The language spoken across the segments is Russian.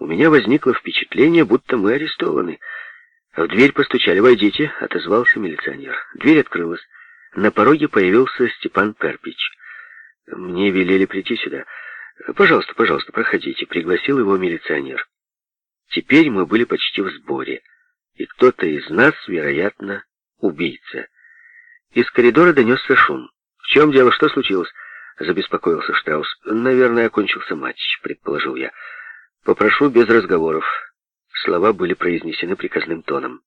У меня возникло впечатление, будто мы арестованы. В дверь постучали. «Войдите», — отозвался милиционер. Дверь открылась. На пороге появился Степан Перпич. Мне велели прийти сюда. «Пожалуйста, пожалуйста, проходите», — пригласил его милиционер. Теперь мы были почти в сборе, и кто-то из нас, вероятно, убийца. Из коридора донесся шум. «В чем дело? Что случилось?» — забеспокоился Штраус. «Наверное, окончился матч», — предположил я. «Попрошу без разговоров». Слова были произнесены приказным тоном.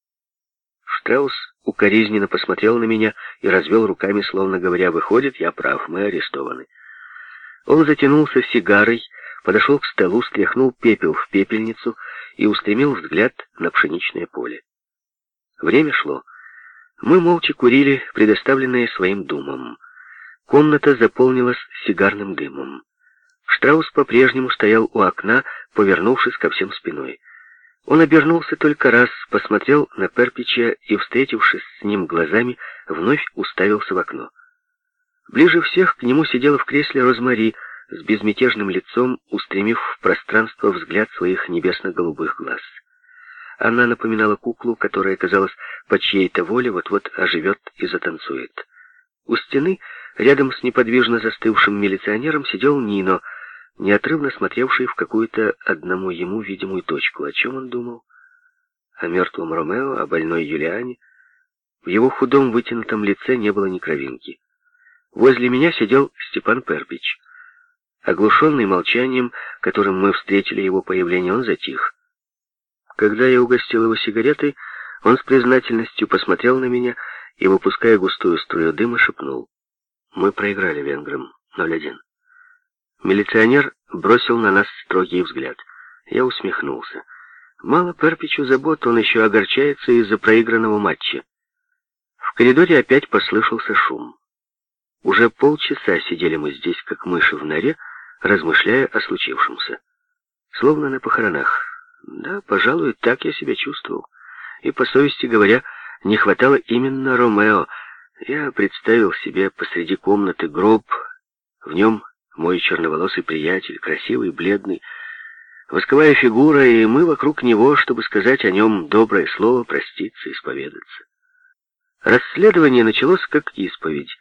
Штраус укоризненно посмотрел на меня и развел руками, словно говоря, «Выходит, я прав, мы арестованы». Он затянулся сигарой, подошел к столу, стряхнул пепел в пепельницу и устремил взгляд на пшеничное поле. Время шло. Мы молча курили, предоставленные своим думам. Комната заполнилась сигарным дымом. Штраус по-прежнему стоял у окна, повернувшись ко всем спиной. Он обернулся только раз, посмотрел на Перпича и, встретившись с ним глазами, вновь уставился в окно. Ближе всех к нему сидела в кресле Розмари с безмятежным лицом, устремив в пространство взгляд своих небесно-голубых глаз. Она напоминала куклу, которая, казалось, по чьей-то воле вот-вот оживет и затанцует. У стены, рядом с неподвижно застывшим милиционером, сидел Нино, неотрывно смотревший в какую-то одному ему видимую точку. О чем он думал? О мертвом Ромео, о больной Юлиане. В его худом вытянутом лице не было ни кровинки. Возле меня сидел Степан Перпич. Оглушенный молчанием, которым мы встретили его появление, он затих. Когда я угостил его сигаретой, он с признательностью посмотрел на меня и, выпуская густую струю дыма, шепнул. Мы проиграли венграм 0-1. Милиционер бросил на нас строгий взгляд. Я усмехнулся. Мало Перпичу забот, он еще огорчается из-за проигранного матча. В коридоре опять послышался шум. Уже полчаса сидели мы здесь, как мыши в норе, размышляя о случившемся. Словно на похоронах. Да, пожалуй, так я себя чувствовал. И, по совести говоря, не хватало именно Ромео. Я представил себе посреди комнаты гроб, в нем мой черноволосый приятель, красивый, бледный, восковая фигура, и мы вокруг него, чтобы сказать о нем доброе слово, проститься, исповедаться. Расследование началось как исповедь.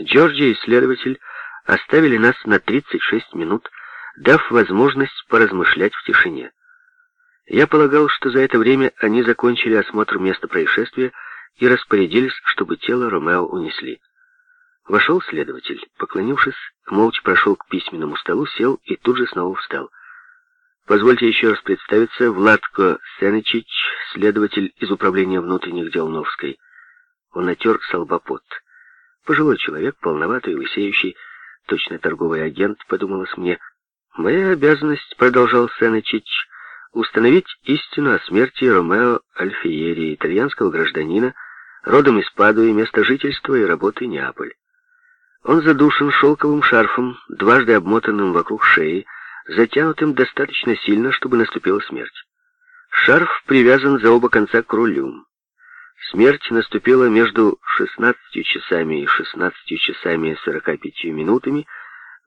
Джорджи и следователь оставили нас на 36 минут, дав возможность поразмышлять в тишине. Я полагал, что за это время они закончили осмотр места происшествия и распорядились, чтобы тело Ромео унесли. Вошел следователь, поклонившись, молча прошел к письменному столу, сел и тут же снова встал. Позвольте еще раз представиться, Владко Сенечич, следователь из Управления внутренних дел Новской. Он натер солбопот. Пожилой человек, полноватый, лысеющий, точно торговый агент, подумалось мне. Моя обязанность, продолжал Сенечич, установить истину о смерти Ромео Альфиери, итальянского гражданина, родом из Падуи, место жительства и работы Неаполь. Он задушен шелковым шарфом, дважды обмотанным вокруг шеи, затянутым достаточно сильно, чтобы наступила смерть. Шарф привязан за оба конца к рулю. Смерть наступила между 16 часами и 16 часами 45 минутами,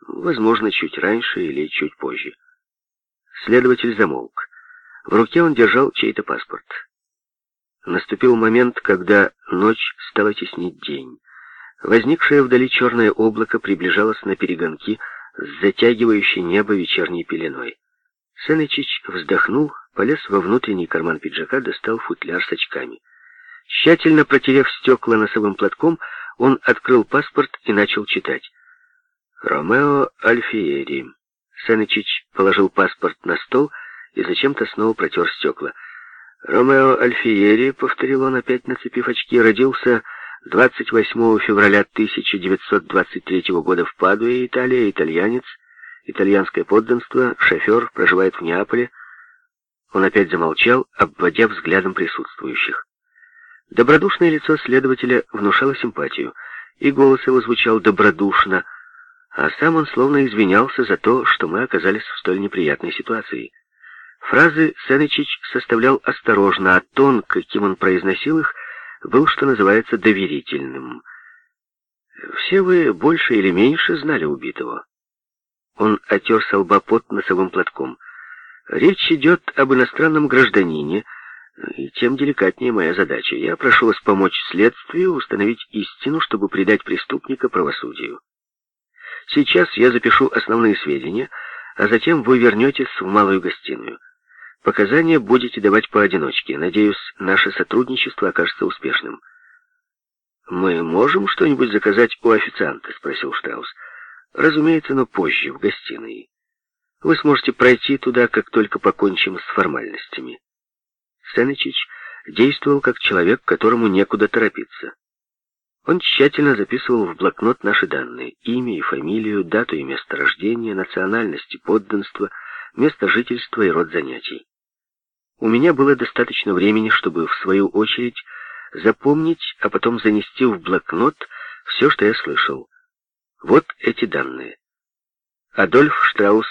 возможно, чуть раньше или чуть позже. Следователь замолк. В руке он держал чей-то паспорт. Наступил момент, когда ночь стала теснить день. Возникшее вдали черное облако приближалось на перегонки с затягивающей небо вечерней пеленой. Сенечич вздохнул, полез во внутренний карман пиджака, достал футляр с очками. Тщательно протерев стекла носовым платком, он открыл паспорт и начал читать. «Ромео Альфиери». Сенечич положил паспорт на стол и зачем-то снова протер стекла. «Ромео Альфиери», — повторил он опять, нацепив очки, — родился 28 февраля 1923 года в Падуе, Италия, итальянец, итальянское подданство, шофер, проживает в Неаполе. Он опять замолчал, обводя взглядом присутствующих. Добродушное лицо следователя внушало симпатию, и голос его звучал добродушно, а сам он словно извинялся за то, что мы оказались в столь неприятной ситуации. Фразы Сенечич составлял осторожно, а тон, каким он произносил их, был, что называется, доверительным. Все вы больше или меньше знали убитого. Он отер со лба носовым платком. Речь идет об иностранном гражданине, и тем деликатнее моя задача. Я прошу вас помочь следствию установить истину, чтобы предать преступника правосудию. Сейчас я запишу основные сведения, а затем вы вернетесь в малую гостиную. Показания будете давать поодиночке. Надеюсь, наше сотрудничество окажется успешным. «Мы можем что-нибудь заказать у официанта?» — спросил Штраус. «Разумеется, но позже, в гостиной. Вы сможете пройти туда, как только покончим с формальностями». Сенечич действовал как человек, которому некуда торопиться. Он тщательно записывал в блокнот наши данные, имя и фамилию, дату и место рождения, национальность и подданство, место жительства и род занятий. У меня было достаточно времени, чтобы, в свою очередь, запомнить, а потом занести в блокнот все, что я слышал. Вот эти данные. Адольф Штраус,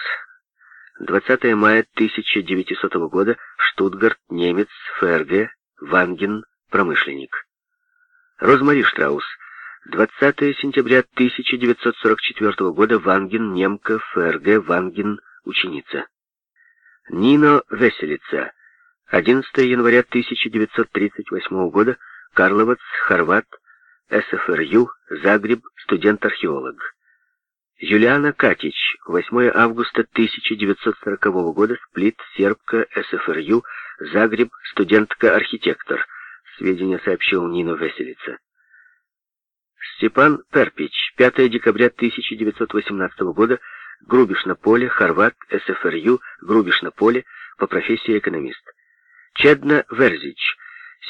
20 мая 1900 года, Штутгарт, немец, ФРГ, Ванген, промышленник. Розмари Штраус, 20 сентября 1944 года, Ванген, немка, ФРГ, Ванген, ученица. Нино Веселица, 11 января 1938 года, Карловац, Хорват, СФРЮ, Загреб, студент-археолог. Юлиана Катич, 8 августа 1940 года, Сплит, сербка, СФРЮ, Загреб, студентка-архитектор. Сведения сообщил Нино Веселица. Степан Перпич, 5 декабря 1918 года, Грубиш на поле, Хорват, СФРЮ, Грубиш на поле, по профессии экономист. Чедна Верзич,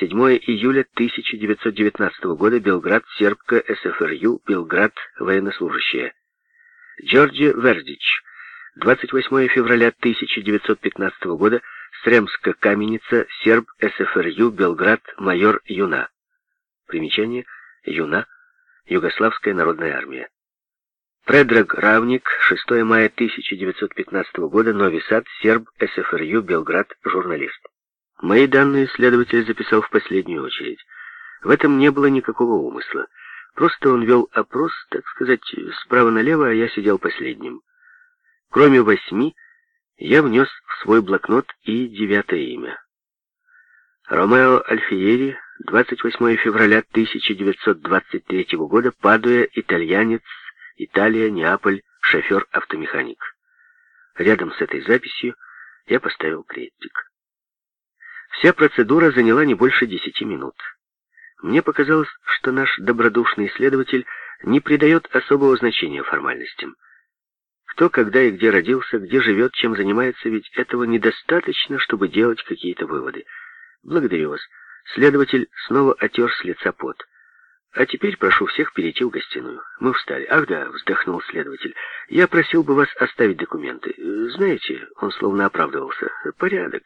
7 июля 1919 года, Белград, Сербка, СФРЮ, Белград, военнослужащая. Джорджи Верзич, 28 февраля 1915 года, Сремска Каменица, Серб, СФРЮ, Белград, майор Юна. Примечание Юна, Югославская народная армия. Предраг Равник, 6 мая 1915 года, Нови Сад, Серб, СФРЮ, Белград, журналист. Мои данные следователь записал в последнюю очередь. В этом не было никакого умысла. Просто он вел опрос, так сказать, справа налево, а я сидел последним. Кроме восьми, я внес в свой блокнот и девятое имя. Ромео Альфиери, 28 февраля 1923 года, Падуя, итальянец, Италия, Неаполь, шофер-автомеханик. Рядом с этой записью я поставил крестик. Вся процедура заняла не больше десяти минут. Мне показалось, что наш добродушный исследователь не придает особого значения формальностям. Кто, когда и где родился, где живет, чем занимается, ведь этого недостаточно, чтобы делать какие-то выводы. Благодарю вас. Следователь снова отер с лица пот. А теперь прошу всех перейти в гостиную. Мы встали. Ах да, вздохнул следователь. Я просил бы вас оставить документы. Знаете, он словно оправдывался. Порядок.